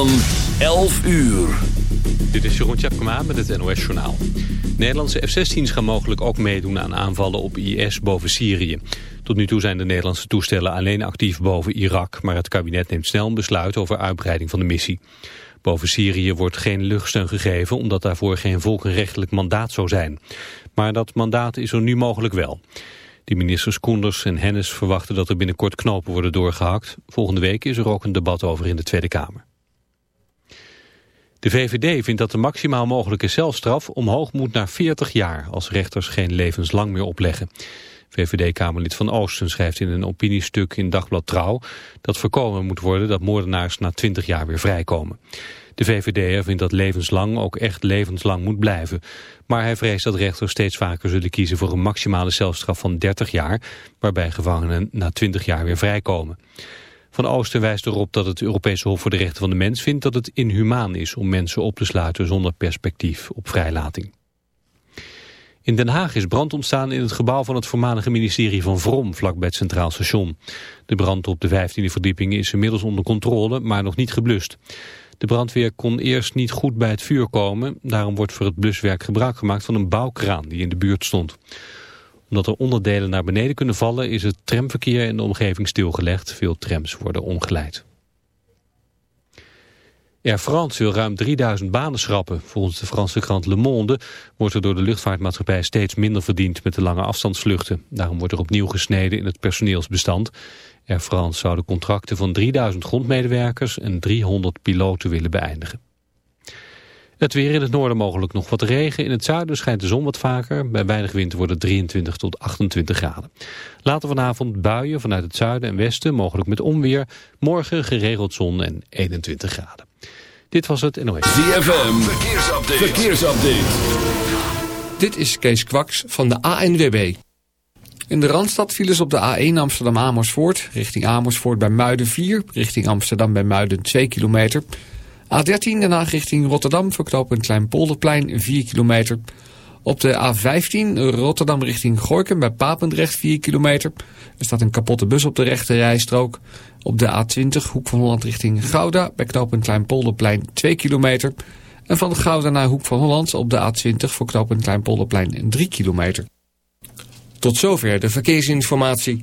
Van 11 uur. Dit is Jeroen Tjepkema met het NOS Journaal. Nederlandse F-16's gaan mogelijk ook meedoen aan aanvallen op IS boven Syrië. Tot nu toe zijn de Nederlandse toestellen alleen actief boven Irak... maar het kabinet neemt snel een besluit over uitbreiding van de missie. Boven Syrië wordt geen luchtsteun gegeven... omdat daarvoor geen volkenrechtelijk mandaat zou zijn. Maar dat mandaat is er nu mogelijk wel. De ministers Koenders en Hennis verwachten dat er binnenkort knopen worden doorgehakt. Volgende week is er ook een debat over in de Tweede Kamer. De VVD vindt dat de maximaal mogelijke celstraf omhoog moet naar 40 jaar als rechters geen levenslang meer opleggen. VVD-Kamerlid Van Oosten schrijft in een opiniestuk in Dagblad Trouw dat voorkomen moet worden dat moordenaars na 20 jaar weer vrijkomen. De VVD vindt dat levenslang ook echt levenslang moet blijven. Maar hij vreest dat rechters steeds vaker zullen kiezen voor een maximale celstraf van 30 jaar, waarbij gevangenen na 20 jaar weer vrijkomen. Van Oosten wijst erop dat het Europese Hof voor de Rechten van de Mens vindt dat het inhumaan is om mensen op te sluiten zonder perspectief op vrijlating. In Den Haag is brand ontstaan in het gebouw van het voormalige ministerie van Vrom, vlakbij het Centraal Station. De brand op de 15e verdieping is inmiddels onder controle, maar nog niet geblust. De brandweer kon eerst niet goed bij het vuur komen, daarom wordt voor het bluswerk gebruik gemaakt van een bouwkraan die in de buurt stond omdat er onderdelen naar beneden kunnen vallen is het tramverkeer in de omgeving stilgelegd. Veel trams worden omgeleid. Air France wil ruim 3000 banen schrappen. Volgens de Franse krant Le Monde wordt er door de luchtvaartmaatschappij steeds minder verdiend met de lange afstandsvluchten. Daarom wordt er opnieuw gesneden in het personeelsbestand. Air France zou de contracten van 3000 grondmedewerkers en 300 piloten willen beëindigen. Het weer in het noorden mogelijk nog wat regen. In het zuiden schijnt de zon wat vaker. Bij weinig wind worden 23 tot 28 graden. Later vanavond buien vanuit het zuiden en westen, mogelijk met onweer. Morgen geregeld zon en 21 graden. Dit was het NOS. ZFM, verkeersupdate. verkeersupdate. Dit is Kees Kwaks van de ANWB. In de Randstad vielen ze op de A1 Amsterdam-Amersfoort. Richting Amersfoort bij Muiden 4. Richting Amsterdam bij Muiden 2 kilometer... A13 Den Haag richting Rotterdam verknopen Kleinpolderplein 4 kilometer. Op de A15 Rotterdam richting Gorkum bij Papendrecht 4 kilometer. Er staat een kapotte bus op de rechte rijstrook. Op de A20 Hoek van Holland richting Gouda bij knooppunt Kleinpolderplein 2 kilometer. En van Gouda naar Hoek van Holland op de A20 voor knooppunt Kleinpolderplein 3 kilometer. Tot zover de verkeersinformatie.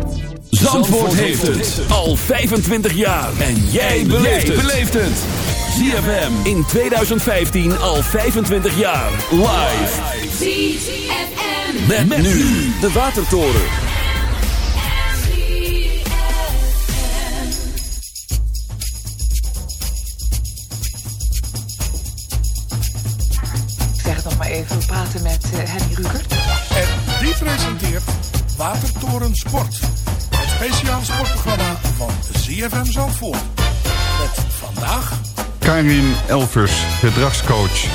Zandvoort heeft het al 25 jaar. En jij beleeft het. ZFM in 2015 al 25 jaar. Live. ZFM. Met, met nu de Watertoren. Ik zeg het nog maar even, we praten met uh, Henny. En die presenteert Watertoren Sport. Het speciale sportprogramma van ZFM Zandvoort. Met vandaag... Karin Elvers, gedragscoach.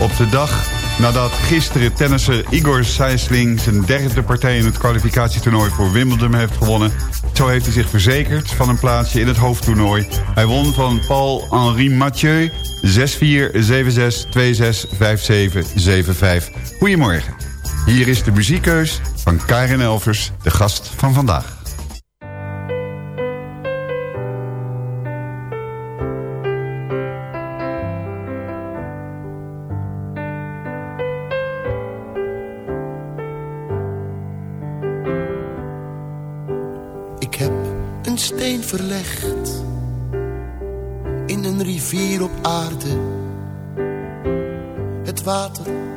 Op de dag nadat gisteren tennisser Igor Sijsling... zijn derde partij in het kwalificatietoernooi voor Wimbledon heeft gewonnen. Zo heeft hij zich verzekerd van een plaatsje in het hoofdtoernooi. Hij won van Paul-Henri Mathieu 6-4, 7-6, 2-6, 5-7, 7-5. Goedemorgen. Hier is de muziekkeus van Karin Elvers, de gast van vandaag.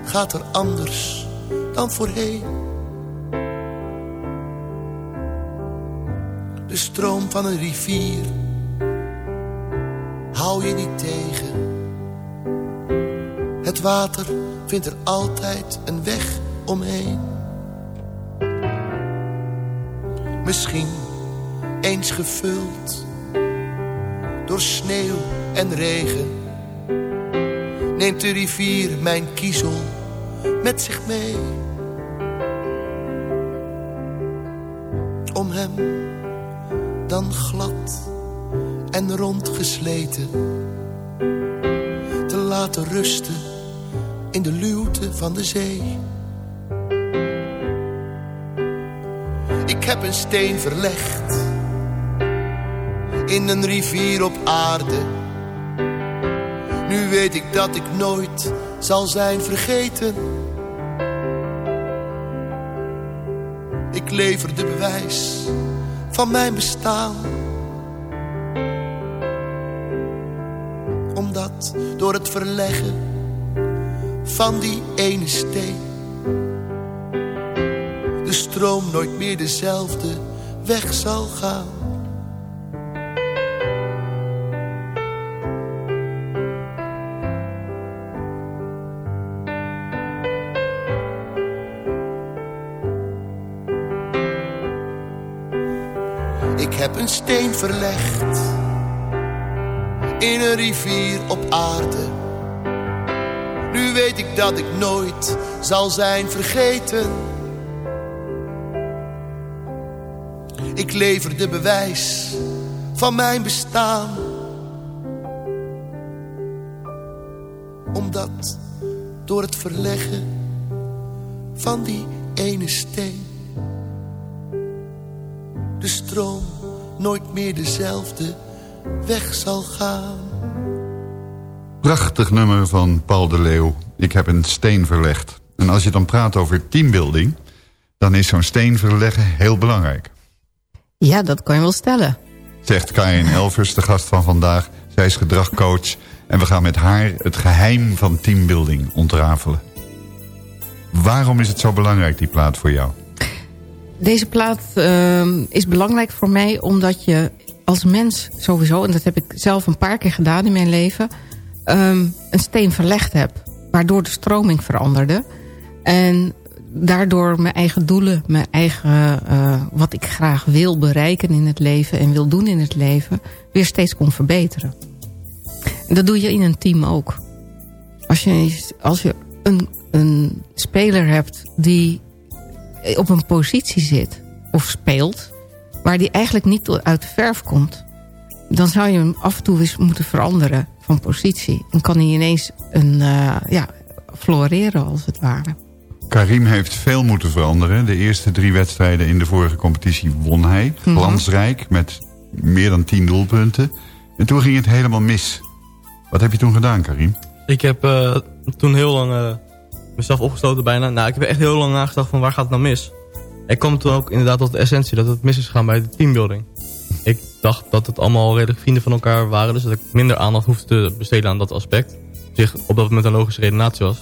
Gaat er anders dan voorheen. De stroom van een rivier hou je niet tegen. Het water vindt er altijd een weg omheen. Misschien eens gevuld door sneeuw en regen. Neemt de rivier mijn kiezel met zich mee. Om hem dan glad en rondgesleten te laten rusten in de luwte van de zee. Ik heb een steen verlegd in een rivier op aarde. Nu weet ik dat ik nooit zal zijn vergeten. Ik lever de bewijs van mijn bestaan. Omdat door het verleggen van die ene steen de stroom nooit meer dezelfde weg zal gaan. Steen verlegd in een rivier op aarde. Nu weet ik dat ik nooit zal zijn vergeten. Ik lever de bewijs van mijn bestaan. Omdat door het verleggen van die ene steen de stroom nooit meer dezelfde weg zal gaan. Prachtig nummer van Paul de Leeuw. Ik heb een steen verlegd. En als je dan praat over teambuilding... dan is zo'n steen verleggen heel belangrijk. Ja, dat kan je wel stellen. Zegt Karin Elvers, de gast van vandaag. Zij is gedragcoach. En we gaan met haar het geheim van teambuilding ontrafelen. Waarom is het zo belangrijk, die plaat voor jou? Deze plaat ehm, is belangrijk voor mij omdat je als mens sowieso... en dat heb ik zelf een paar keer gedaan in mijn leven... ehm, een steen verlegd heb. Waardoor de stroming veranderde. En daardoor mijn eigen doelen, mijn eigen... eh, wat ik graag wil bereiken in het leven... en wil doen in het leven... weer steeds kon verbeteren. En dat doe je in een team ook. Als je, als je een, een speler hebt die op een positie zit of speelt... waar die eigenlijk niet uit de verf komt... dan zou je hem af en toe eens moeten veranderen van positie. Dan kan hij ineens een, eh, ja, floreren als het ware. Karim heeft veel moeten veranderen. De eerste drie wedstrijden in de vorige competitie won hij. Mhm. Glansrijk, met meer dan tien doelpunten. En toen ging het helemaal mis. Wat heb je toen gedaan, Karim? Ik heb eh, toen heel lang eh, mezelf opgesloten bijna. Nou, ik heb echt heel lang nagedacht van waar gaat het nou mis? Ik kwam toen ook inderdaad tot de essentie dat het mis is gegaan bij de teambuilding. Ik dacht dat het allemaal redelijk vrienden van elkaar waren. Dus dat ik minder aandacht hoefde te besteden aan dat aspect. Op zich op dat moment een logische redenatie was.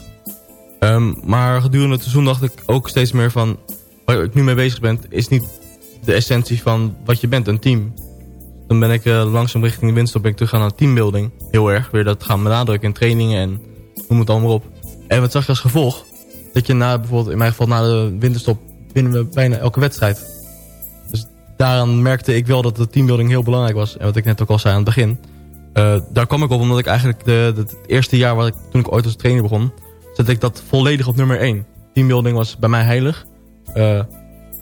Ehm, maar gedurende het seizoen dacht ik ook steeds meer van... waar ik nu mee bezig ben, is niet de essentie van wat je bent, een team. Dan ben ik eh, langzaam richting de winststop ben ik terug gaan naar teambuilding. Heel erg, weer dat gaan benadrukken in trainingen en noem het allemaal op. En wat zag je als gevolg? Dat je na, bijvoorbeeld in mijn geval na de winterstop winnen we bijna elke wedstrijd. Dus daaraan merkte ik wel dat de teambuilding heel belangrijk was. En wat ik net ook al zei aan het begin. Eh, daar kwam ik op omdat ik eigenlijk de, het eerste jaar waar ik, toen ik ooit als trainer begon... zette ik dat volledig op nummer 1. Teambuilding was bij mij heilig. Eh,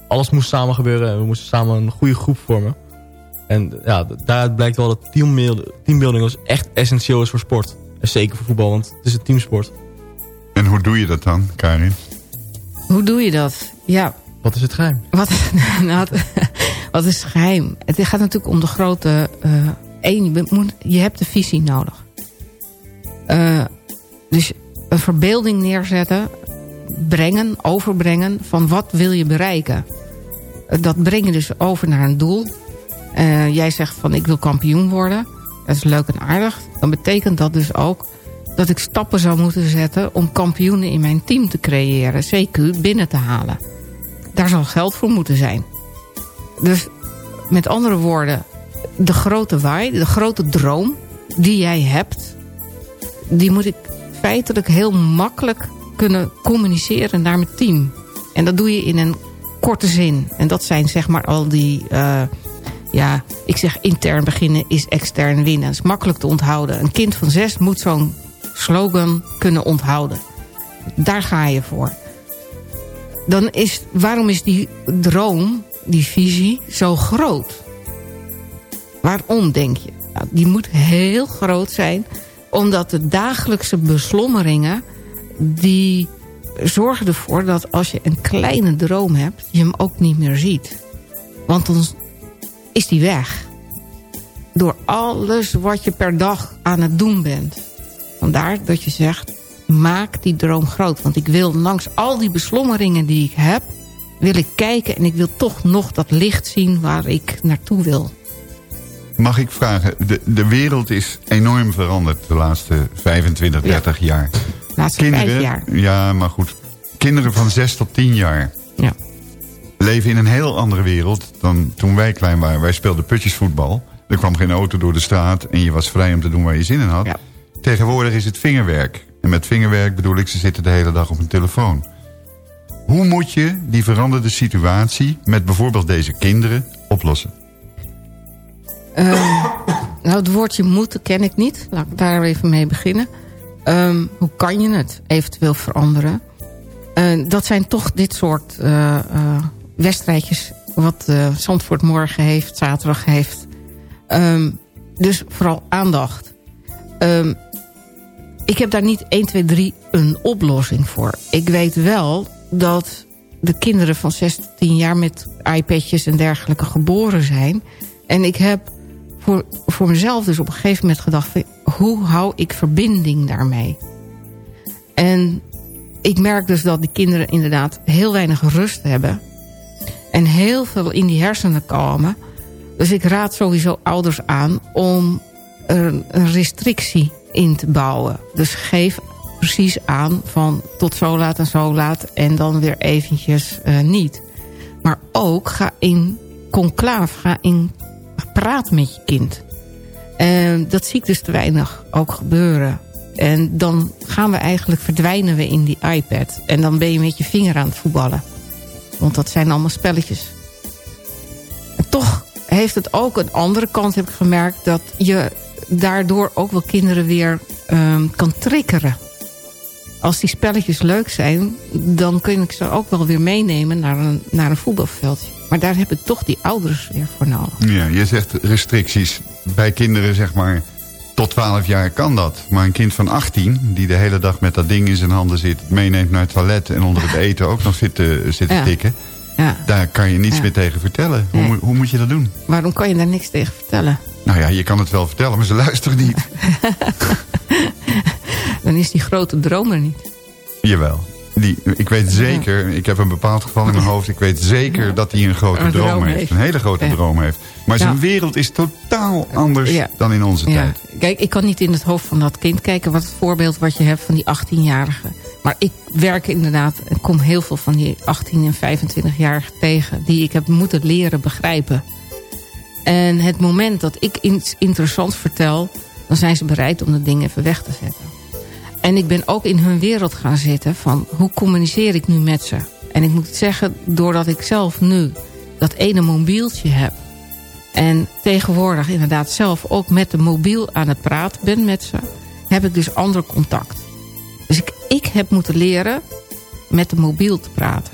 alles moest samen gebeuren en we moesten samen een goede groep vormen. En ja, daaruit blijkt wel dat teambuilding, teambuilding was echt essentieel is voor sport. En zeker voor voetbal, want het is een teamsport. En hoe doe je dat dan, Karin? Hoe doe je dat? Ja, Wat is het geheim? Wat, nou, het- wat is geheim? Het gaat natuurlijk om de grote... eh één, je, moet, je hebt de visie nodig. Eh, dus een verbeelding neerzetten, brengen, overbrengen... van wat wil je bereiken. Eh, dat breng je dus over naar een doel. Eh, jij zegt van ik wil kampioen worden. dat is leuk en aardig. Dan betekent dat dus ook dat ik stappen zou moeten zetten... om kampioenen in mijn team te creëren, CQ, binnen te halen. Daar zal geld voor moeten zijn. Dus met andere woorden, de grote waai, de grote droom die jij hebt... die moet ik feitelijk heel makkelijk kunnen communiceren naar mijn team. En dat doe je in een korte zin. En dat zijn zeg maar al die... eh, ja, ik zeg intern beginnen is extern winnen. Dat is makkelijk te onthouden. Een kind van zes moet zo'n slogan kunnen onthouden. Daar ga je voor. Dan is, waarom is die droom, die visie, zo groot? Waarom, denk je? Nou, die moet heel groot zijn... omdat de dagelijkse beslommeringen... die zorgen ervoor dat als je een kleine droom hebt... je hem ook niet meer ziet. Want dan is die weg. Door alles wat je per dag aan het doen bent. Vandaar dat je zegt, maak die droom groot. Want ik wil langs al die beslommeringen die ik heb... wil ik kijken en ik wil toch nog dat licht zien waar ik naartoe wil. Mag ik vragen, de, de wereld is enorm veranderd de laatste 25, 30 jaar. Laatste vijf jaar. Ja, maar goed. Kinderen van 6 tot 10 jaar Ja. leven in een heel andere wereld dan toen wij klein waren. Wij speelden putjesvoetbal. Er kwam geen auto door de straat en je was vrij om te doen waar je zin in had. Tegenwoordig is het vingerwerk. En met vingerwerk bedoel ik, ze zitten de hele dag op een telefoon. Hoe moet je die veranderde situatie met bijvoorbeeld deze kinderen oplossen? Ehm, nou, het woordje moeten ken ik niet. Laat ik daar even mee beginnen. Ehm, hoe kan je het eventueel veranderen? Eh, dat zijn toch dit soort eh, wedstrijdjes... wat eh, Zandvoort morgen heeft, zaterdag heeft. Ehm, dus vooral aandacht. Ehm, ik heb daar niet 1, 2, 3 een oplossing voor. Ik weet wel dat de kinderen van 6 tot 10 jaar... met iPadjes en dergelijke geboren zijn. En ik heb voor, voor mezelf dus op een gegeven moment gedacht... hoe hou ik verbinding daarmee? En ik merk dus dat die kinderen inderdaad heel weinig rust hebben. En heel veel in die hersenen komen. Dus ik raad sowieso ouders aan om een restrictie in te bouwen. Dus geef precies aan van tot zo laat en zo laat... en dan weer eventjes eh, niet. Maar ook ga in conclaaf, ga in praat met je kind. En dat zie ik dus te weinig ook gebeuren. En dan gaan we eigenlijk, verdwijnen we in die iPad. En dan ben je met je vinger aan het voetballen. Want dat zijn allemaal spelletjes. Toch heeft het ook een andere kant, heb ik gemerkt... dat je daardoor ook wel kinderen weer ehm, kan triggeren. Als die spelletjes leuk zijn... dan kun ik ze ook wel weer meenemen naar een, naar een voetbalveldje. Maar daar heb ik toch die ouders weer voor nodig. Ja, je zegt restricties. Bij kinderen zeg maar tot 12 jaar kan dat. Maar een kind van 18 die de hele dag met dat ding in zijn handen zit... meeneemt naar het toilet en onder het eten ook nog zit te, zit te Ja. tikken... Ja. daar kan je niets Ja. meer tegen vertellen. Hoe, hoe moet je dat doen? Waarom kan je daar niks tegen vertellen? Nou ja, je kan het wel vertellen, maar ze luisteren niet. Dan is die grote droom er niet. Jawel. Die, ik weet zeker, ik heb een bepaald geval in mijn hoofd... ik weet zeker dat hij een grote Een droom, droom heeft. heeft. Een hele grote Ja. droom heeft. Maar zijn wereld is totaal anders dan in onze tijd. Kijk, ik kan niet in het hoofd van dat kind kijken... wat het voorbeeld wat je hebt van die 18-jarige. Maar ik werk inderdaad... en kom heel veel van die 18- en 25-jarigen tegen... die ik heb moeten leren begrijpen. En het moment dat ik iets interessants vertel... dan zijn ze bereid om dat ding even weg te zetten. En ik ben ook in hun wereld gaan zitten van... hoe communiceer ik nu met ze? En ik moet zeggen, doordat ik zelf nu dat ene mobieltje heb... en tegenwoordig inderdaad zelf ook met de mobiel aan het praten ben met ze... heb ik dus ander contact. Dus ik, ik heb moeten leren met de mobiel te praten.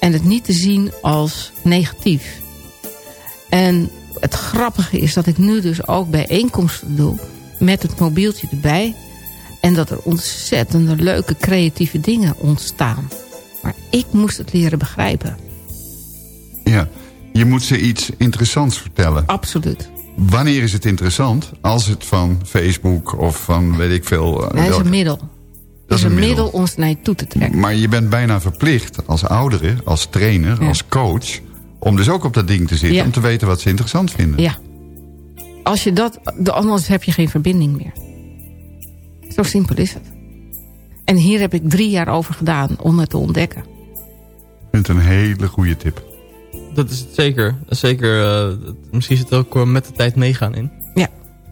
En het niet te zien als negatief. En het grappige is dat ik nu dus ook bijeenkomsten doe... met het mobieltje erbij... En dat er ontzettende leuke creatieve dingen ontstaan. Maar ik moest het leren begrijpen. Ja, je moet ze iets interessants vertellen. Absoluut. Wanneer is het interessant? Als het van Facebook of van weet ik veel... eh, Dat is een middel. Dat is een middel om ze naar je toe te trekken. Maar je bent bijna verplicht als oudere, als trainer, Ja. als coach... om dus ook op dat ding te zitten, Ja. om te weten wat ze interessant vinden. Ja. als je dat, anders heb je geen verbinding meer. Zo simpel is het. En hier heb ik drie jaar over gedaan om het te ontdekken. Ik vind het een hele goede tip. Dat is het zeker. Zeker, eh, misschien zit er ook wel met de tijd meegaan in. Ja.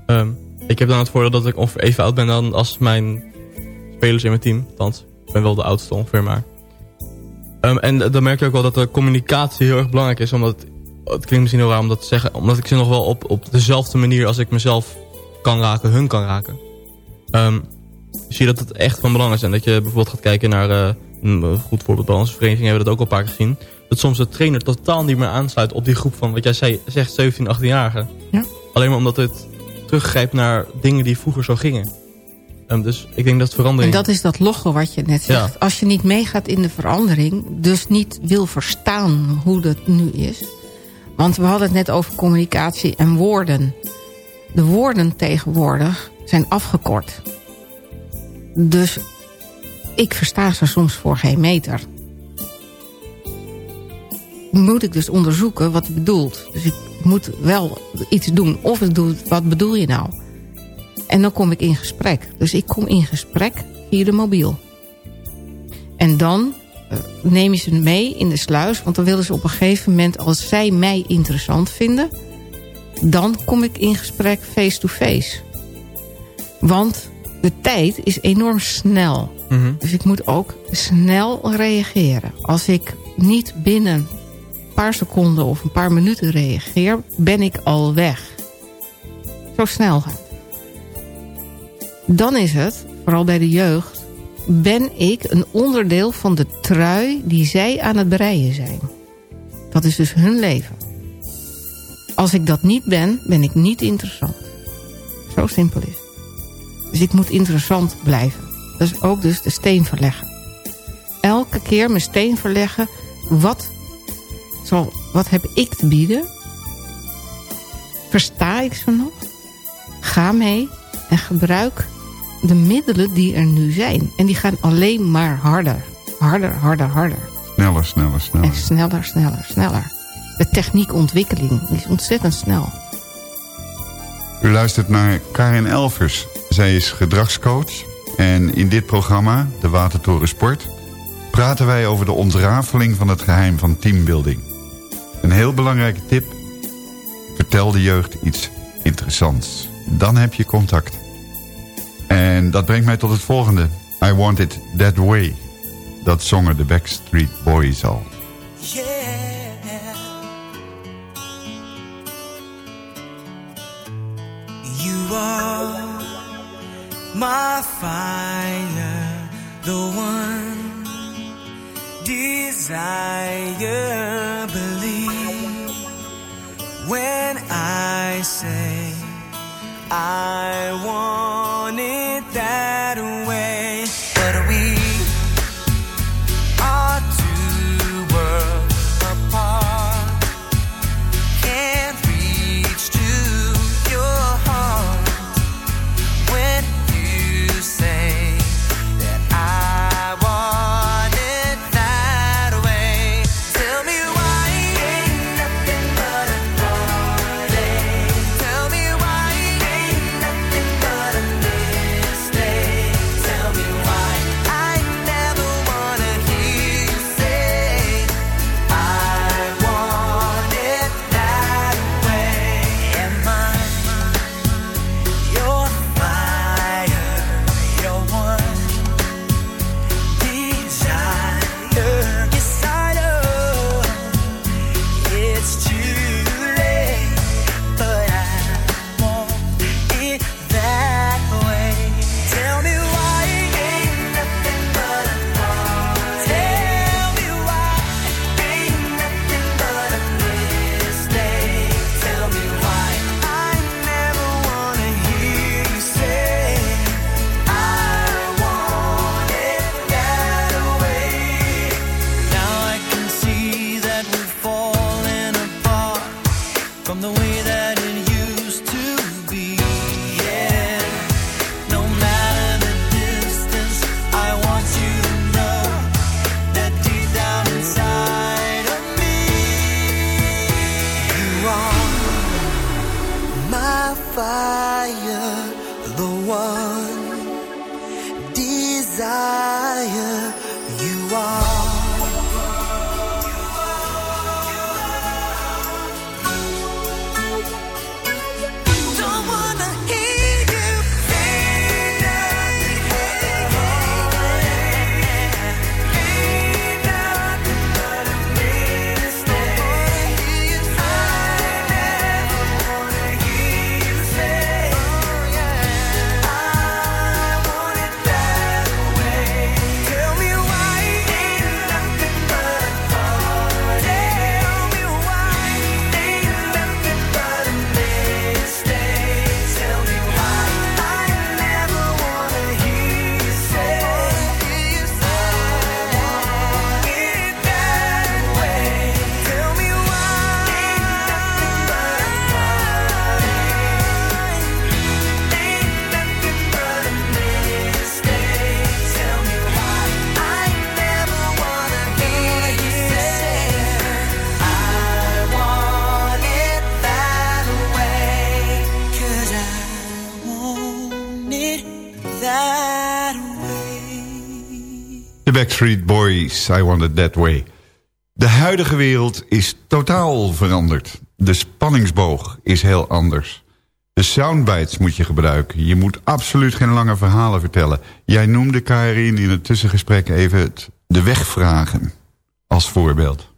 Ehm, ik heb dan het voordeel dat ik ongeveer even oud ben dan als mijn spelers in mijn team. Althans, ik ben wel de oudste ongeveer maar. Ehm, en dan merk je ook wel dat de communicatie heel erg belangrijk is. Omdat, het klinkt misschien heel raar om dat te zeggen. Omdat ik ze nog wel op, op dezelfde manier als ik mezelf kan raken, hun kan raken. Ehm, zie je dat het echt van belang is. En dat je bijvoorbeeld gaat kijken naar... eh, een goed voorbeeld bij onze vereniging hebben we dat ook al een paar keer gezien. Dat soms de trainer totaal niet meer aansluit op die groep van... wat jij zei, zegt 17, 18-jarigen. Ja. Alleen maar omdat het teruggrijpt naar dingen die vroeger zo gingen. Ehm, dus ik denk dat En verandering... dat is dat loggen wat je net zegt. Ja. Als je niet meegaat in de verandering... dus niet wil verstaan hoe dat nu is... want we hadden het net over communicatie en woorden. De woorden tegenwoordig zijn afgekort. Dus ik versta ze soms voor geen meter. Moet ik dus onderzoeken wat het bedoelt. Dus ik moet wel iets doen. Of ik doe, wat bedoel je nou? En dan kom ik in gesprek. Dus ik kom in gesprek via de mobiel. En dan eh, neem je ze mee in de sluis. Want dan willen ze op een gegeven moment, als zij mij interessant vinden... dan kom ik in gesprek face-to-face. Want de tijd is enorm snel. Mhm. Dus ik moet ook snel reageren. Als ik niet binnen een paar seconden of een paar minuten reageer... ben ik al weg. Zo snel gaat het. Dan is het, vooral bij de jeugd... ben ik een onderdeel van de trui die zij aan het breien zijn. Dat is dus hun leven. Als ik dat niet ben, ben ik niet interessant. Zo simpel is het. Dus ik moet interessant blijven. Dat is ook dus de steen verleggen. Elke keer mijn steen verleggen. Wat, zal, wat heb ik te bieden? Versta ik ze nog? Ga mee en gebruik de middelen die er nu zijn. En die gaan alleen maar harder. Harder, harder, harder. Sneller, sneller, sneller. En sneller, sneller, sneller. De techniekontwikkeling is ontzettend snel. U luistert naar Karin Elvers. Zij is gedragscoach. En in dit programma, De Watertoren Sport... praten wij over de ontrafeling van het geheim van teambuilding. Een heel belangrijke tip. Vertel de jeugd iets interessants. Dan heb je contact. En dat brengt mij tot het volgende. I Want It That Way. Dat zongen de Backstreet Boys al. You are my fire, the one desire. Believe when I say I want De Backstreet Boys, I Want It That Way. De huidige wereld is totaal veranderd. De spanningsboog is heel anders. De soundbites moet je gebruiken. Je moet absoluut geen lange verhalen vertellen. Jij noemde, Karin, in het tussengesprek even het, de wegvragen als voorbeeld.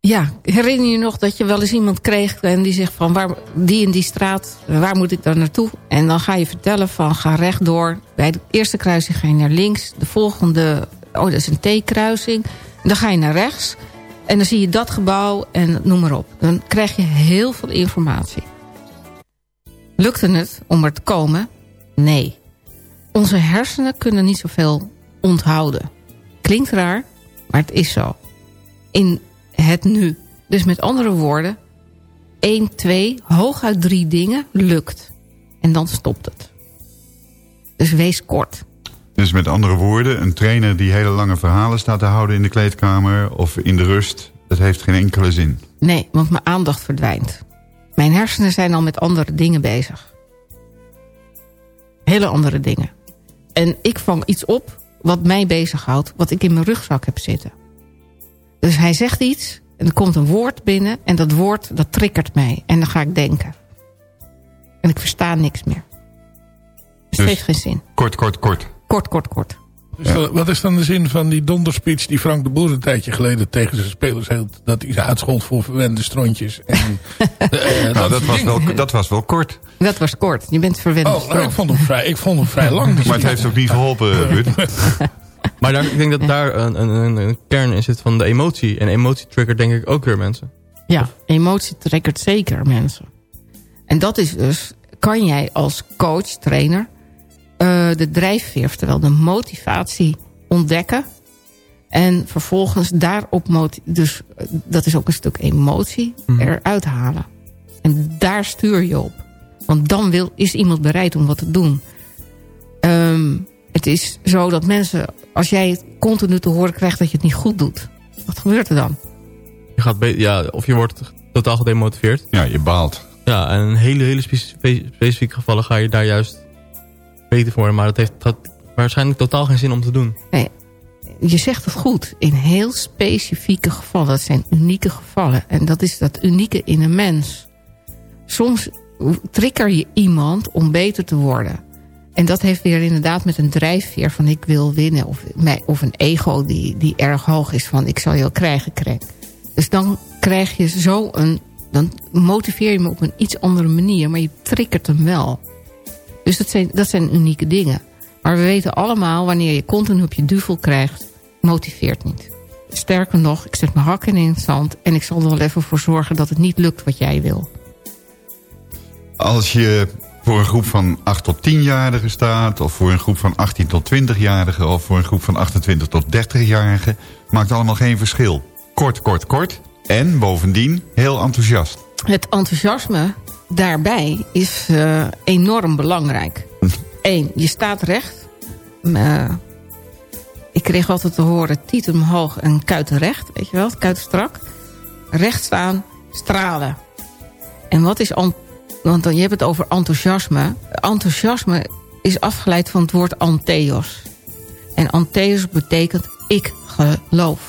Ja, herinner je nog dat je wel eens iemand kreeg... en die zegt van waar, die in die straat, waar moet ik dan naartoe? En dan ga je vertellen van ga rechtdoor. Bij de eerste kruising ga je naar links. De volgende, oh dat is een T-kruising. Dan ga je naar rechts. En dan zie je dat gebouw en noem maar op. Dan krijg je heel veel informatie. Lukte het om er te komen? Nee. Onze hersenen kunnen niet zoveel onthouden. Klinkt raar, maar het is zo. In het nu. Dus met andere woorden, één, twee, hooguit drie dingen lukt. En dan stopt het. Dus wees kort. Dus met andere woorden, een trainer die hele lange verhalen staat te houden in de kleedkamer of in de rust, dat heeft geen enkele zin. Nee, want mijn aandacht verdwijnt. Mijn hersenen zijn al met andere dingen bezig. Hele andere dingen. En ik vang iets op wat mij bezighoudt, wat ik in mijn rugzak heb zitten. Dus hij zegt iets en er komt een woord binnen en dat woord dat triggert mij. En dan ga ik denken. En ik versta niks meer. Dus het heeft geen zin. Kort, kort, kort. Kort, kort, kort. Dus wat- wat is dan de zin van die donderspeech die Frank de Boer een tijdje geleden tegen zijn spelers hield? Dat hij ze uitschold voor verwende strontjes. En, eh, Nou, dat, was dingen. wel, dat was wel kort. Dat was kort. Je bent verwend. Oh, nou, ik, vond hem vrij, ik vond hem vrij lang. dus Maar het heeft ook niet geholpen, Ruud. Maar daar, ik denk dat daar een, een, een, een kern in zit van de emotie. En emotie triggert denk ik ook weer mensen. Ja, emotie triggert zeker mensen. En dat is dus, kan jij als coach, trainer... eh, de drijfveer, oftewel de motivatie ontdekken... en vervolgens daarop... dus eh, dat is ook een stuk emotie, eruit halen. En daar stuur je op. Want dan wil, is iemand bereid om wat te doen. Ehm, het is zo dat mensen... als jij continu te horen krijgt dat je het niet goed doet... wat gebeurt er dan? Je gaat ja, of je wordt totaal gedemotiveerd. Ja, je baalt. Ja, en in hele, hele speci- specifieke gevallen ga je daar juist beter voor. Maar dat heeft dat waarschijnlijk totaal geen zin om te doen. Nee, je zegt het goed. In heel specifieke gevallen. Dat zijn unieke gevallen. En dat is dat unieke in een mens. Soms trigger je iemand om beter te worden. En dat heeft weer inderdaad met een drijfveer van ik wil winnen. Of, of een ego die, die erg hoog is van ik zal je krijgen, krijg. Dus dan krijg je zo een... Dan motiveer je hem op een iets andere manier. Maar je triggert hem wel. Dus dat zijn, dat zijn unieke dingen. Maar we weten allemaal, wanneer je continu op je duvel krijgt... motiveert niet. Sterker nog, ik zet mijn hakken in het zand... en ik zal er wel even voor zorgen dat het niet lukt wat jij wil. Als je voor een groep van 8 tot 10-jarigen staat... of voor een groep van 18 tot 20-jarigen... of voor een groep van 28 tot 30-jarigen... maakt allemaal geen verschil. Kort, kort, kort. En bovendien heel enthousiast. Het enthousiasme daarbij is eh, enorm belangrijk. Eén, je staat recht. Eh, ik kreeg altijd te horen tieten omhoog en kuiten recht. Weet je wel, kuiten strak. Recht staan, stralen. En wat is want dan, je hebt het over enthousiasme. Enthousiasme is afgeleid van het woord antheos. En antheos betekent ik geloof.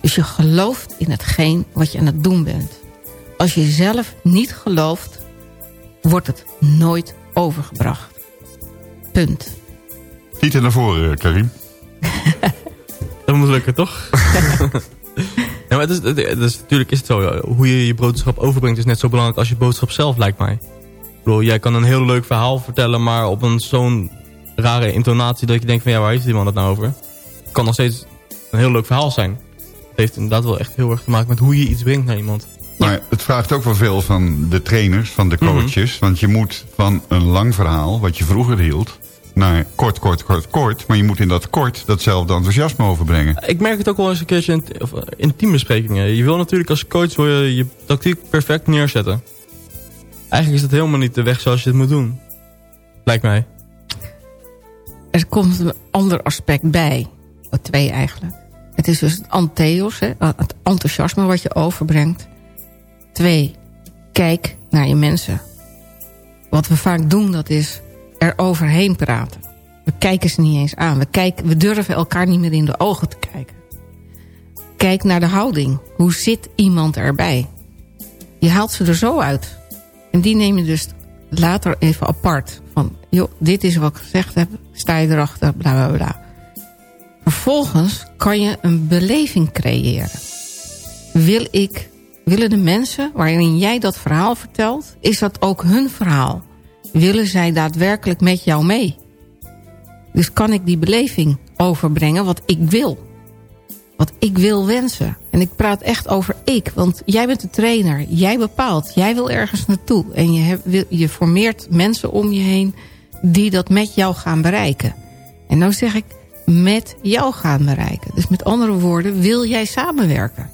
Dus je gelooft in hetgeen wat je aan het doen bent. Als je zelf niet gelooft, wordt het nooit overgebracht. Punt. Niet naar voren, Karim. Dat moet lukken, toch? ja, maar het is, het is, natuurlijk is het zo. Hoe je je boodschap overbrengt is net zo belangrijk als je boodschap zelf, lijkt mij. Ik bedoel, jij kan een heel leuk verhaal vertellen, maar op een zo'n rare intonatie dat je denkt van ja, waar heeft die man het nou over? Het kan nog steeds een heel leuk verhaal zijn. Het heeft inderdaad wel echt heel erg te maken met hoe je iets brengt naar iemand. Maar het vraagt ook wel veel van de trainers, van de coaches. Want je moet van een lang verhaal, wat je vroeger hield... naar kort, kort, kort, kort. Maar je moet in dat kort datzelfde enthousiasme overbrengen. Ik merk het ook wel eens een keertje in, of, eh, in teambesprekingen. Je wil natuurlijk als coach wil je, je tactiek perfect neerzetten. Eigenlijk is dat helemaal niet de weg zoals je het moet doen. Lijkt mij. Er komt een ander aspect bij. Oh, twee eigenlijk. Het is dus het antheos, hè, het enthousiasme wat je overbrengt. Twee, kijk naar je mensen. Wat we vaak doen, dat is er overheen praten. We kijken ze niet eens aan. We, kijken, we durven elkaar niet meer in de ogen te kijken. Kijk naar de houding. Hoe zit iemand erbij? Je haalt ze er zo uit. En die neem je dus later even apart. Van, joh, dit is wat ik gezegd heb. Sta je erachter, bla bla bla. Vervolgens kan je een beleving creëren. Wil ik, willen de mensen waarin jij dat verhaal vertelt... is dat ook hun verhaal? Willen zij daadwerkelijk met jou mee? Dus kan ik die beleving overbrengen wat ik wil? Wat ik wil wensen. En ik praat echt over ik. Want jij bent de trainer. Jij bepaalt. Jij wil ergens naartoe. En je, je formeert mensen om je heen... die dat met jou gaan bereiken. En nou zeg ik met jou gaan bereiken. Dus met andere woorden, wil jij samenwerken?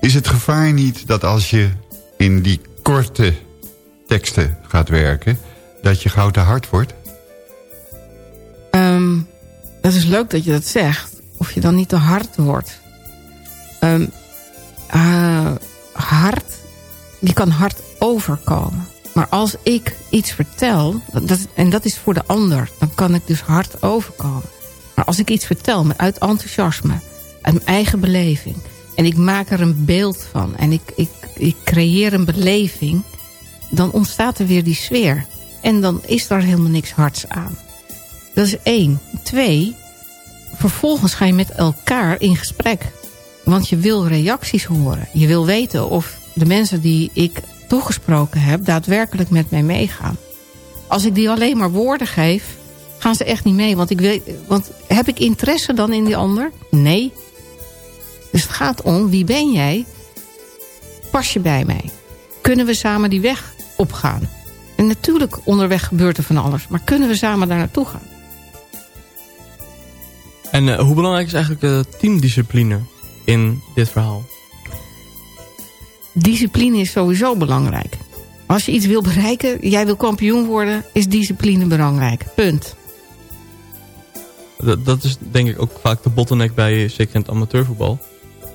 Is het gevaar niet dat als je in die korte teksten gaat werken... dat je gauw te hard wordt? Ehm, dat is leuk dat je dat zegt. Of je dan niet te hard wordt. Eh, hard, je kan hard overkomen. Maar als ik iets vertel, dat, en dat is voor de ander... dan kan ik dus hard overkomen. Maar als ik iets vertel met, uit enthousiasme... uit mijn eigen beleving... en ik maak er een beeld van... en ik, ik, ik creëer een beleving... dan ontstaat er weer die sfeer. En dan is daar helemaal niks hards aan. Dat is één. Twee, vervolgens ga je met elkaar in gesprek. Want je wil reacties horen. Je wil weten of de mensen die ik toegesproken heb... daadwerkelijk met mij meegaan. Als ik die alleen maar woorden geef... gaan ze echt niet mee. Want, ik weet, want heb ik interesse dan in die ander? Nee. Dus het gaat om, wie ben jij? Pas je bij mij? Kunnen we samen die weg opgaan? En natuurlijk onderweg gebeurt er van alles. Maar kunnen we samen daar naartoe gaan? En eh, hoe belangrijk is eigenlijk eh, teamdiscipline in dit verhaal? discipline is sowieso belangrijk. Als je iets wil bereiken, jij wil kampioen worden, is discipline belangrijk. Punt. Dat, dat is denk ik ook vaak de bottleneck bij zeker in het amateurvoetbal.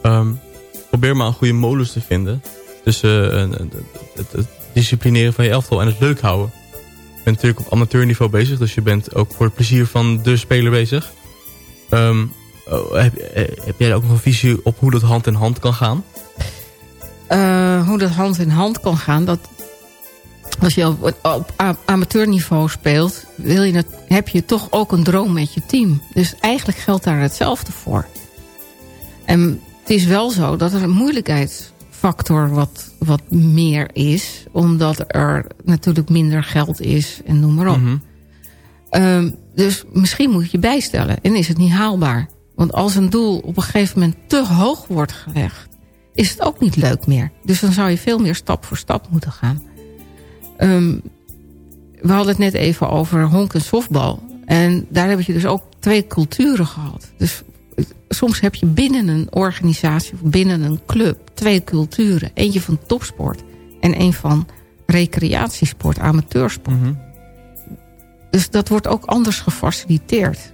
Ehm, probeer maar een goede modus te vinden. Tussen eh, het, het, disciplineren van je elftal en het leuk houden. Je bent natuurlijk op amateurniveau bezig. Dus je bent ook voor het plezier van de speler bezig. Ehm, oh, heb, eh, heb jij ook nog een visie op hoe dat hand in hand kan gaan? Eh, hoe dat hand in hand kan gaan, dat als je op, op amateurniveau speelt, wil je het, heb je toch ook een droom met je team. Dus eigenlijk geldt daar hetzelfde voor. En het is wel zo dat er een moeilijkheidsfactor wat, wat meer is, omdat er natuurlijk minder geld is en noem maar op. Mhm. Ehm, dus misschien moet je bijstellen en is het niet haalbaar. Want als een doel op een gegeven moment te hoog wordt gelegd... is het ook niet leuk meer. Dus dan zou je veel meer stap voor stap moeten gaan. Ehm, we hadden het net even over honk en softbal. En daar heb je dus ook twee culturen gehad. Dus soms heb je binnen een organisatie of binnen een club... twee culturen. Eentje van topsport en een van recreatiesport, amateursport. Mhm. Dus dat wordt ook anders gefaciliteerd.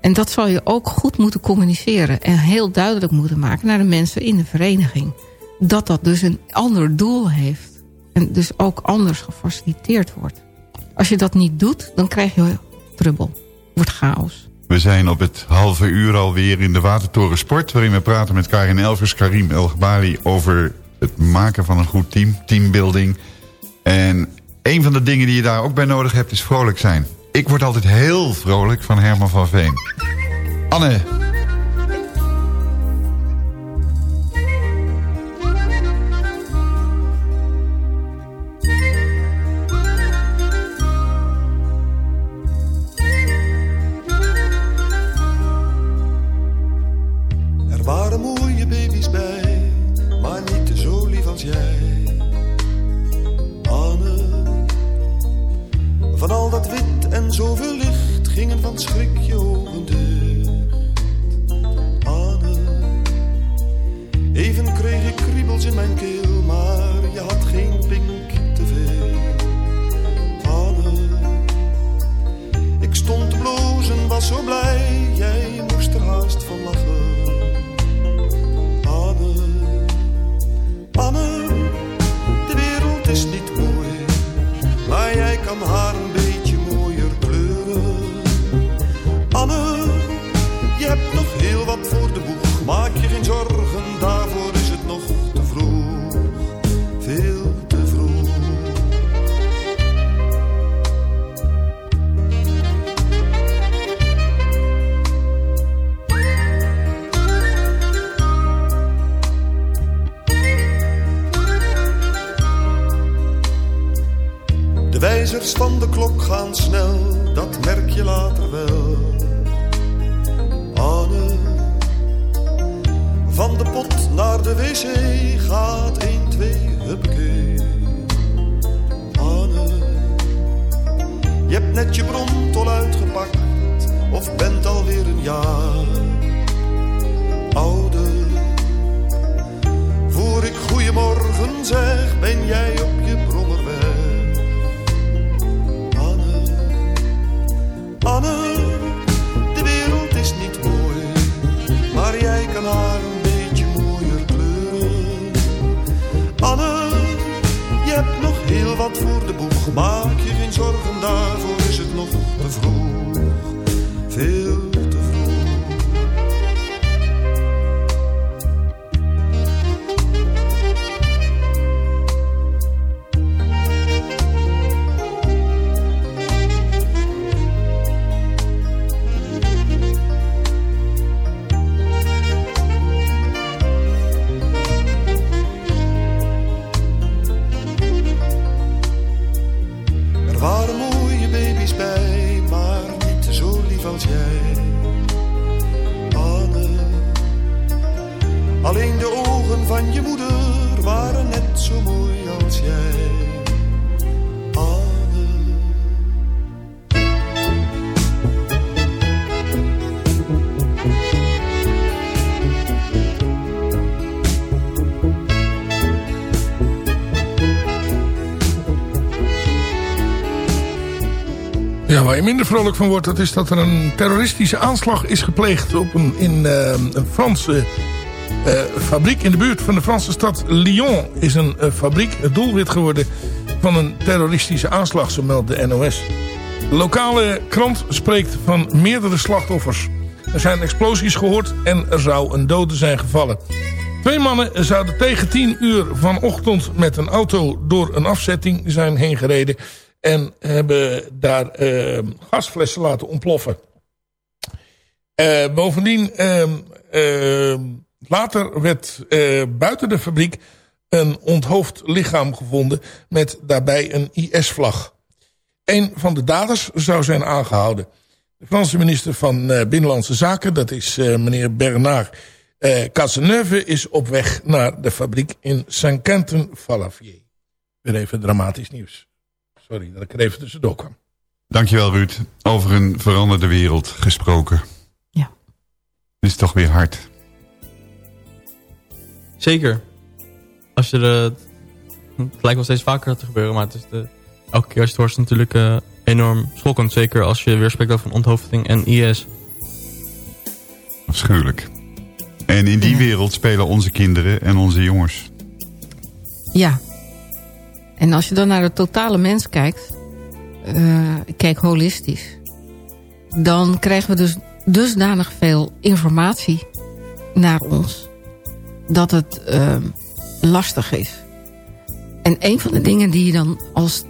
En dat zal je ook goed moeten communiceren. En heel duidelijk moeten maken naar de mensen in de vereniging. Dat dat dus een ander doel heeft En dus ook anders gefaciliteerd wordt. Als je dat niet doet, dan krijg je trubbel. Wordt chaos. We zijn op het halve uur alweer in de Watertoren Sport... waarin we praten met Karin Elvers, Karim El Gbali... over het maken van een goed team, teambuilding. En een van de dingen die je daar ook bij nodig hebt is vrolijk zijn. Ik word altijd heel vrolijk van Herman van Veen. Anne, wc gaat 1, 2, huppakee. Anne, je hebt net je brontol uitgepakt, of bent alweer een jaar ouder. Voor ik goeiemorgen zeg, ben jij op je brommer weg. Anne, Anne, wat voor de boeg, maak je geen zorgen, daarvoor is het nog te vroeg. Veel minder vrolijk van wordt, dat is dat er een terroristische aanslag is gepleegd op een, in eh, een Franse eh, fabriek. In de buurt van de Franse stad Lyon is een eh, fabriek het doelwit geworden van een terroristische aanslag, zo meldt de NOS. De lokale krant spreekt van meerdere slachtoffers. Er zijn explosies gehoord en er zou een dode zijn gevallen. Twee mannen zouden tegen 10 uur vanochtend met een auto door een afzetting zijn heen gereden. En hebben daar eh, gasflessen laten ontploffen. Eh, bovendien, ehm, ehm, later werd eh, buiten de fabriek een onthoofd lichaam gevonden met daarbij een IS-vlag. Een van de daders zou zijn aangehouden. De Franse minister van eh, Binnenlandse Zaken, dat is meneer Bernard Cazeneuve, is op weg naar de fabriek in Saint-Quentin-Falavier. Weer even dramatisch nieuws. Sorry dat ik er even tussendoor kwam. dankjewel Ruud. Over een veranderde wereld gesproken. Ja. Dit is toch weer hard. Zeker. Als je de, het lijkt wel steeds vaker te gebeuren, maar het is de, elke keer als je het hoort is het natuurlijk eh, enorm schokkend. Zeker als je weer spreekt over onthoofding en IS. Afschuwelijk. En in die wereld spelen onze kinderen en onze jongens. Ja. En als je dan naar de totale mens kijkt... eh, kijk holistisch... dan krijgen we dus dusdanig veel informatie naar ons... dat het eh, lastig is. En een van de dingen die je dan als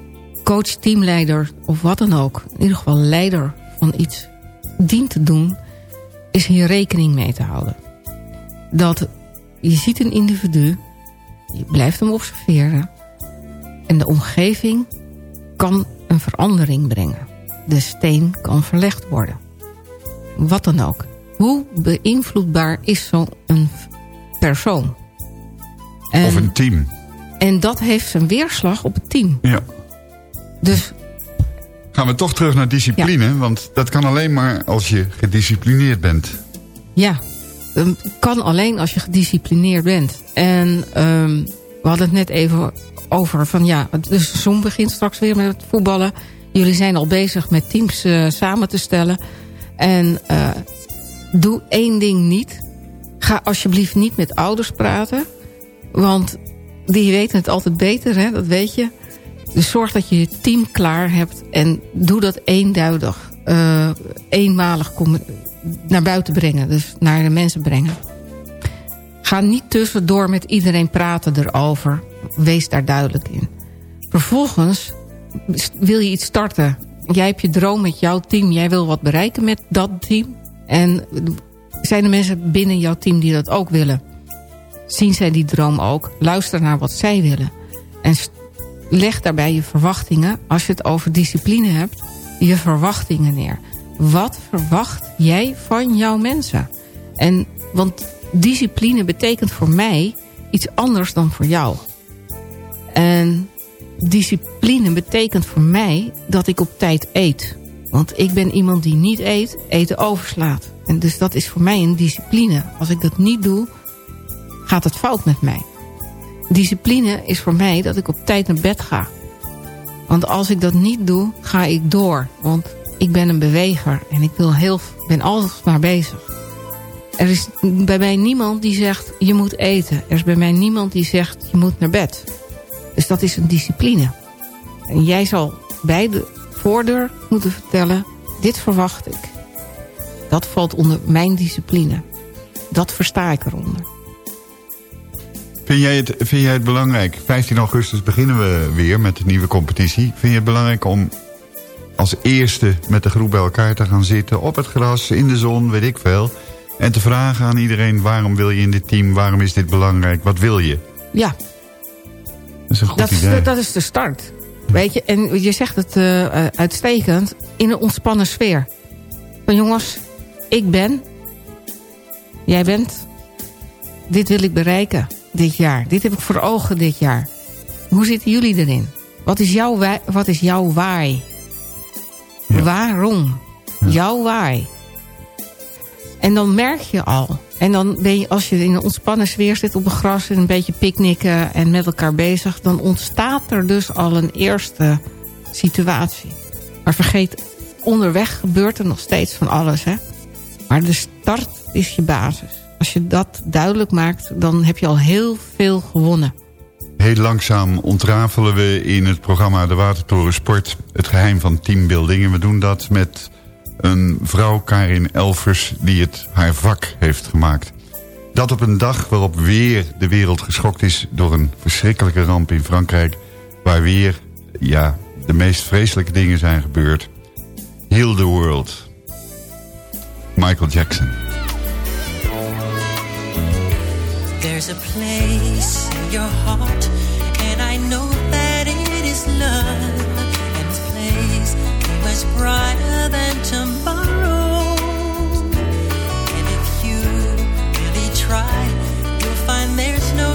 coach, teamleider of wat dan ook... in ieder geval leider van iets dient te doen... is hier rekening mee te houden. Dat je ziet een individu, je blijft hem observeren... en de omgeving kan een verandering brengen. De steen kan verlegd worden. Wat dan ook. Hoe beïnvloedbaar is zo'n persoon? En, Of een team. en dat heeft zijn weerslag op het team. Ja. Dus Gaan we toch terug naar discipline, want dat kan alleen maar als je gedisciplineerd bent. Ja, het kan alleen als je gedisciplineerd bent. En ehm, we hadden het net even over van ja, de seizoen begint straks weer met voetballen. Jullie zijn al bezig met teams eh, samen te stellen. En eh, doe één ding niet. Ga alsjeblieft niet met ouders praten. Want die weten het altijd beter, hè? dat weet je. Dus zorg dat je je team klaar hebt. En doe dat eenduidig. eh, eenmalig naar buiten brengen. Dus naar de mensen brengen. Ga niet tussendoor met iedereen praten erover. Wees daar duidelijk in. Vervolgens wil je iets starten. Jij hebt je droom met jouw team. Jij wil wat bereiken met dat team. En zijn er mensen binnen jouw team die dat ook willen? Zien zij die droom ook? Luister naar wat zij willen. En leg daarbij je verwachtingen. Als je het over discipline hebt, je verwachtingen neer. Wat verwacht jij van jouw mensen? En, want discipline betekent voor mij iets anders dan voor jou. En discipline betekent voor mij dat ik op tijd eet. Want ik ben iemand die niet eet, eten overslaat. En dus dat is voor mij een discipline. Als ik dat niet doe, gaat het fout met mij. Discipline is voor mij dat ik op tijd naar bed ga. Want als ik dat niet doe, ga ik door. Want ik ben een beweger en ik wil heel, ben altijd maar bezig. Er is bij mij niemand die zegt, je moet eten. Er is bij mij niemand die zegt, je moet naar bed. Dus dat is een discipline. En jij zal bij de voordeur moeten vertellen, dit verwacht ik. Dat valt onder mijn discipline. Dat versta ik eronder. Vind jij, het, vind jij het belangrijk? 15 augustus beginnen we weer met de nieuwe competitie. Vind je het belangrijk om als eerste met de groep bij elkaar te gaan zitten... op het gras, in de zon, weet ik veel... en te vragen aan iedereen waarom wil je in dit team... waarom is dit belangrijk, wat wil je? Ja, Dat is een goed dat, is de, dat is de start. Weet je, en je zegt het eh, eh, uitstekend, in een ontspannen sfeer. Van jongens, ik ben, jij bent, dit wil ik bereiken dit jaar. Dit heb ik voor ogen dit jaar. Hoe zitten jullie erin? Wat is jouw, wat is jouw waai? Waarom? Jouw waai. En dan merk je al. En dan ben je, als je in een ontspannen sfeer zit op het gras... en een beetje picknicken en met elkaar bezig... dan ontstaat er dus al een eerste situatie. Maar vergeet, onderweg gebeurt er nog steeds van alles. Hè? Maar de start is je basis. Als je dat duidelijk maakt, dan heb je al heel veel gewonnen. Heel langzaam ontrafelen we in het programma De Watertoren Sport... het geheim van teambuilding. En we doen dat met een vrouw, Karin Elvers... die het haar vak heeft gemaakt. Dat op een dag waarop weer de wereld geschokt is... door een verschrikkelijke ramp in Frankrijk... waar weer ja, de meest vreselijke dingen zijn gebeurd. Heal the world. Michael Jackson. There's a place in your heart, and I know that it is love. Much brighter than tomorrow. And if you really try, you'll find there's no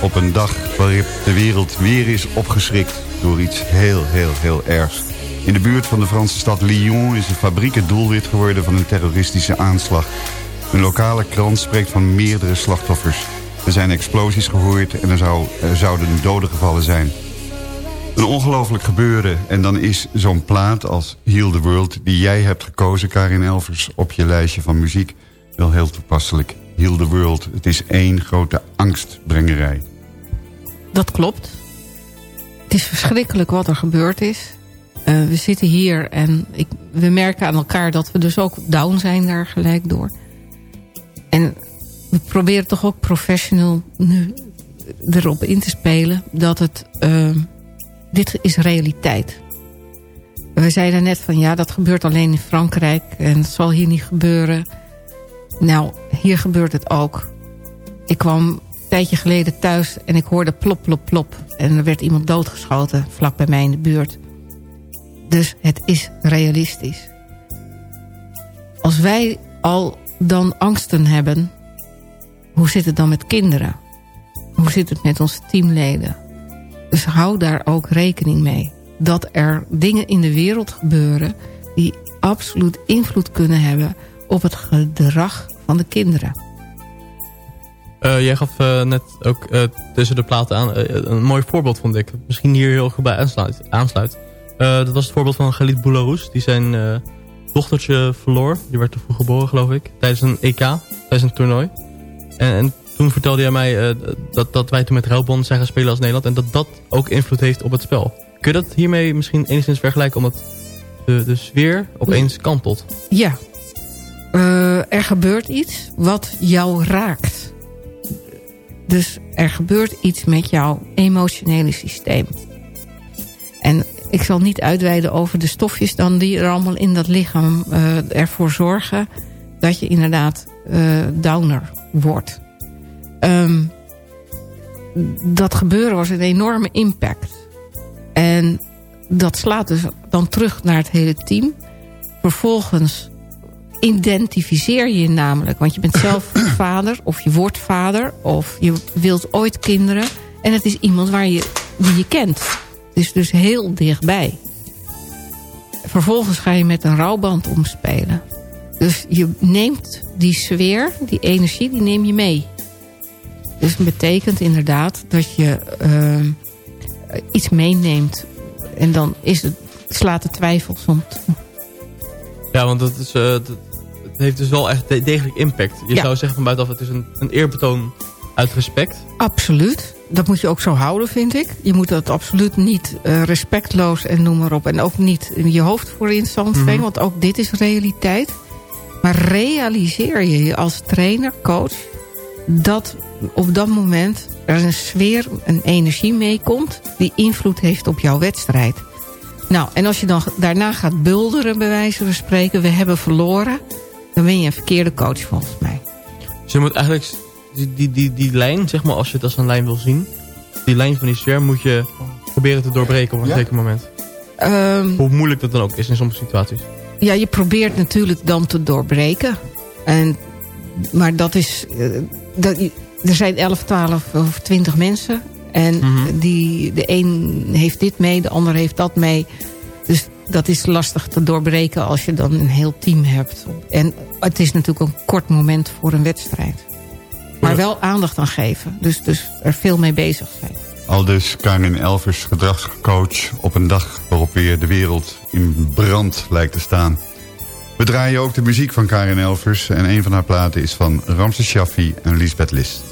Op een dag waarop de wereld weer is opgeschrikt door iets heel, heel, heel ergs. In de buurt van de Franse stad Lyon is een fabriek het doelwit geworden van een terroristische aanslag. Een lokale krant spreekt van meerdere slachtoffers. Er zijn explosies gehoord en er, zou, zouden doden gevallen zijn. Een ongelooflijk gebeuren. En dan is zo'n plaat als Heal the World... die jij hebt gekozen, Karin Elvers, op je lijstje van muziek... wel heel toepasselijk. Heal the World. Het is één grote angstbrengerij. Dat klopt. Het is verschrikkelijk wat er gebeurd is. Eh, we zitten hier en ik, we merken aan elkaar dat we dus ook down zijn daar gelijk door. En we proberen toch ook professional nu erop in te spelen dat het... eh, dit is realiteit. We zeiden net van ja, dat gebeurt alleen in Frankrijk en het zal hier niet gebeuren. Nou, hier gebeurt het ook. Ik kwam een tijdje geleden thuis en ik hoorde plop, plop, plop. En er werd iemand doodgeschoten vlak bij mij in de buurt. Dus het is realistisch. Als wij al dan angsten hebben... hoe zit het dan met kinderen? Hoe zit het met onze teamleden? Dus hou daar ook rekening mee. dat er dingen in de wereld gebeuren... die absoluut invloed kunnen hebben op het gedrag van de kinderen. Eh, jij gaf eh, net ook eh, tussen de platen aan een mooi voorbeeld, vond ik. Misschien hier heel goed bij aansluit. aansluit. Dat was het voorbeeld van Galit Boularus. Die zijn dochtertje verloor. Die werd te vroeg geboren, geloof ik. Tijdens een EK, tijdens een toernooi. En, en toen vertelde jij mij dat, dat wij toen met Ruilbond zijn gaan spelen als Nederland. En dat dat ook invloed heeft op het spel. Kun je dat hiermee misschien enigszins vergelijken? Omdat de, de sfeer opeens kantelt. Ja, Eh, er gebeurt iets wat jou raakt. Dus er gebeurt iets met jouw emotionele systeem. En ik zal niet uitweiden over de stofjes dan die er allemaal in dat lichaam eh, ervoor zorgen dat je inderdaad eh, downer wordt. Ehm, dat gebeuren was een enorme impact. En dat slaat dus dan terug naar het hele team. Vervolgens identificeer je namelijk. Want je bent zelf vader of je wordt vader of je wilt ooit kinderen. En het is iemand waar je, die je kent. Het is dus heel dichtbij. Vervolgens ga je met een rouwband omspelen. Dus je neemt die sfeer, die energie, die neem je mee. Dus het betekent inderdaad dat je eh, iets meeneemt. En dan is het, slaat de twijfel soms toe. Ja, want dat is, eh, dat, heeft dus wel echt de- degelijk impact. Je Ja. zou zeggen van buitenaf, het is een, een eerbetoon uit respect. Absoluut. Dat moet je ook zo houden, vind ik. Je moet dat absoluut niet eh, respectloos en noem maar op. En ook niet in je hoofd voor in stand. Mhm. Want ook dit is realiteit. Maar realiseer je je als trainer, coach... dat op dat moment er een sfeer, een energie meekomt... die invloed heeft op jouw wedstrijd. Nou, en als je dan daarna gaat bulderen, bij wijze van spreken... we hebben verloren, dan ben je een verkeerde coach volgens mij. Dus je moet eigenlijk die, die, die, die lijn, zeg maar, als je het als een lijn wil zien... die lijn van die sfeer moet je proberen te doorbreken op een Ja. zeker moment. Ehm, Hoe moeilijk dat dan ook is in sommige situaties. Ja, je probeert natuurlijk dan te doorbreken. En, maar dat is... eh, dat, er zijn 11, 12 of 20 mensen. En Mhm. die, de een heeft dit mee, de ander heeft dat mee. Dus dat is lastig te doorbreken als je dan een heel team hebt. En het is natuurlijk een kort moment voor een wedstrijd. Maar wel aandacht aan geven. Dus, dus er veel mee bezig zijn. Al dus Karin Elvers, gedragscoach, op een dag waarop weer de wereld in brand lijkt te staan. We draaien ook de muziek van Karin Elvers en een van haar platen is van Ramses Shaffi en Lisbeth List.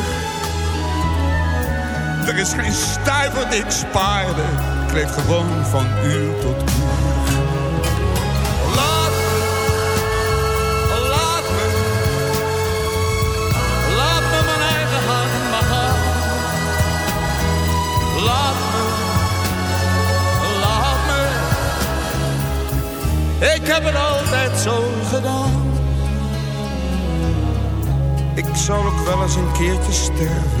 Er is geen stuiver die ik spaarde. Ik leef gewoon van uur tot uur. Laat me, laat me, laat me mijn eigen hand gaan. Laat me, laat me. Ik heb het altijd zo gedaan. Ik zou ook wel eens een keertje sterven.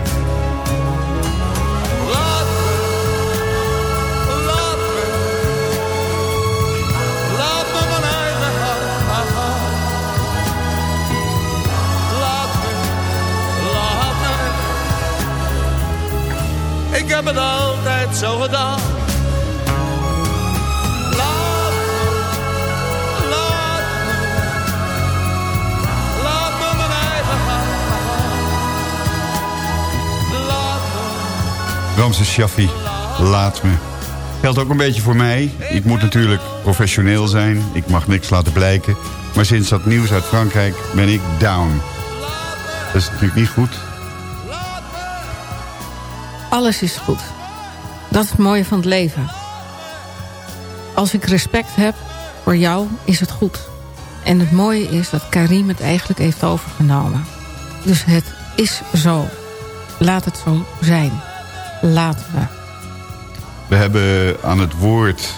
Zo gedaan. Laat me, laat me. Laat me mijn eigen gaan. Laat me. Ramses Shaffi, laat me. Geldt ook een beetje voor mij. Ik moet natuurlijk professioneel zijn. Ik mag niks laten blijken. Maar sinds dat nieuws uit Frankrijk ben ik down. Dat is natuurlijk niet goed. Alles is goed. Dat is het mooie van het leven. Als ik respect heb voor jou, is het goed. En het mooie is dat Karim het eigenlijk heeft overgenomen. Dus het is zo. Laat het zo zijn. Laten we. We hebben aan het woord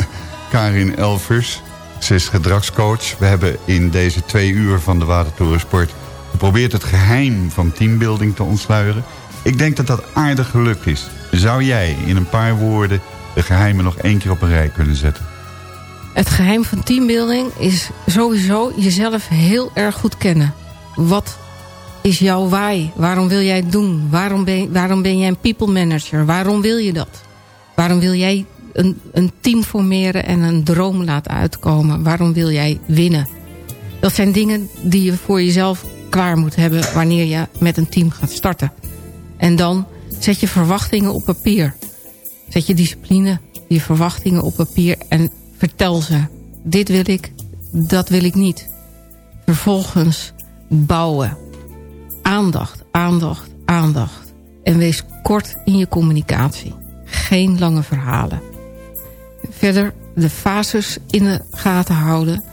Karin Elvers. Ze is gedragscoach. We hebben in deze twee uur van de Watertorensport... geprobeerd het geheim van teambuilding te ontsluieren. Ik denk dat dat aardig gelukt is. Zou jij in een paar woorden de geheimen nog één keer op een rij kunnen zetten? Het geheim van teambuilding is sowieso jezelf heel erg goed kennen. Wat is jouw why? Waarom wil jij het doen? Waarom ben, waarom ben jij een people manager? Waarom wil je dat? Waarom wil jij een, een team formeren en een droom laten uitkomen? Waarom wil jij winnen? Dat zijn dingen die je voor jezelf klaar moet hebben... wanneer je met een team gaat starten. En dan zet je verwachtingen op papier. Zet je discipline, je verwachtingen op papier... en vertel ze, dit wil ik, dat wil ik niet. Vervolgens bouwen. Aandacht, aandacht, aandacht. En wees kort in je communicatie. Geen lange verhalen. Verder de fases in de gaten houden.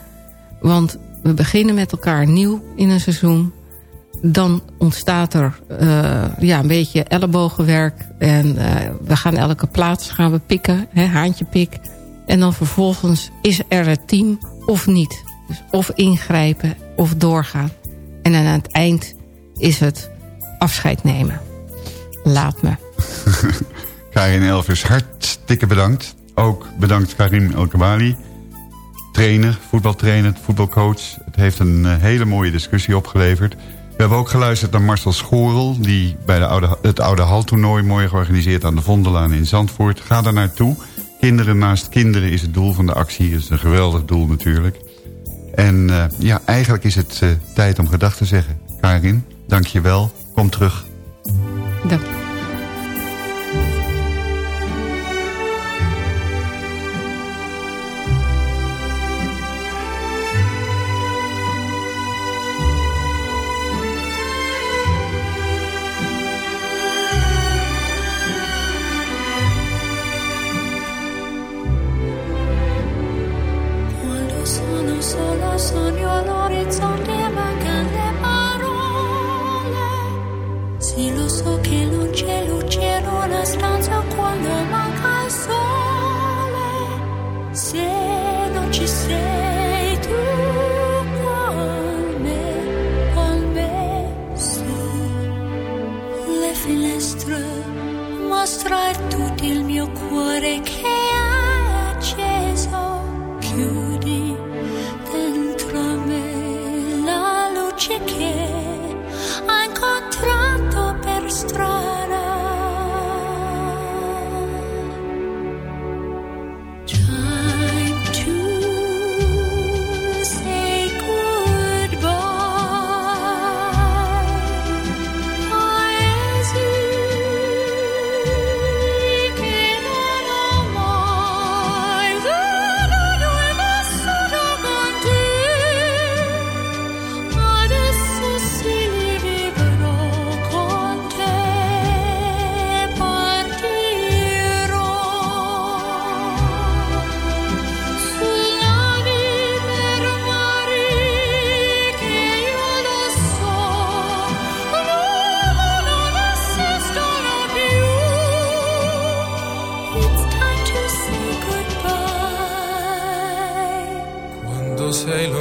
Want we beginnen met elkaar nieuw in een seizoen. Dan ontstaat er uh, ja, een beetje ellebogenwerk. En uh, we gaan elke plaats gaan we pikken. Hè, haantje pik. En dan vervolgens is er het team of niet. Dus of ingrijpen of doorgaan. En aan het eind is het afscheid nemen. Laat me. Karin Elvers, hartstikke bedankt. Ook bedankt Karim Elkabali. Trainer, voetbaltrainer, voetbalcoach. Het heeft een uh, hele mooie discussie opgeleverd. We hebben ook geluisterd naar Marcel Schorel... die bij de oude, het Oude Haltoernooi mooi georganiseerd aan de Vondelaan in Zandvoort. Ga daar naartoe. Kinderen naast kinderen is het doel van de actie. Dat is een geweldig doel natuurlijk. En uh, ja, eigenlijk is het uh, tijd om gedag te zeggen. Karin, dank je wel. Kom terug. Dank je.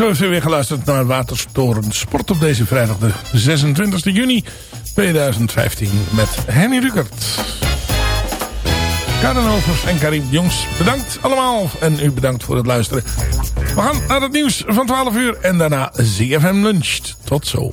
zo u weer geluisterd naar Waterstoren Sport op deze vrijdag de 26 juni 2015 met Henny Rukert. Karen Overs en Karim Jongs, bedankt allemaal. En u bedankt voor het luisteren. We gaan naar het nieuws van 12 uur en daarna ZFM Lunch. Tot zo.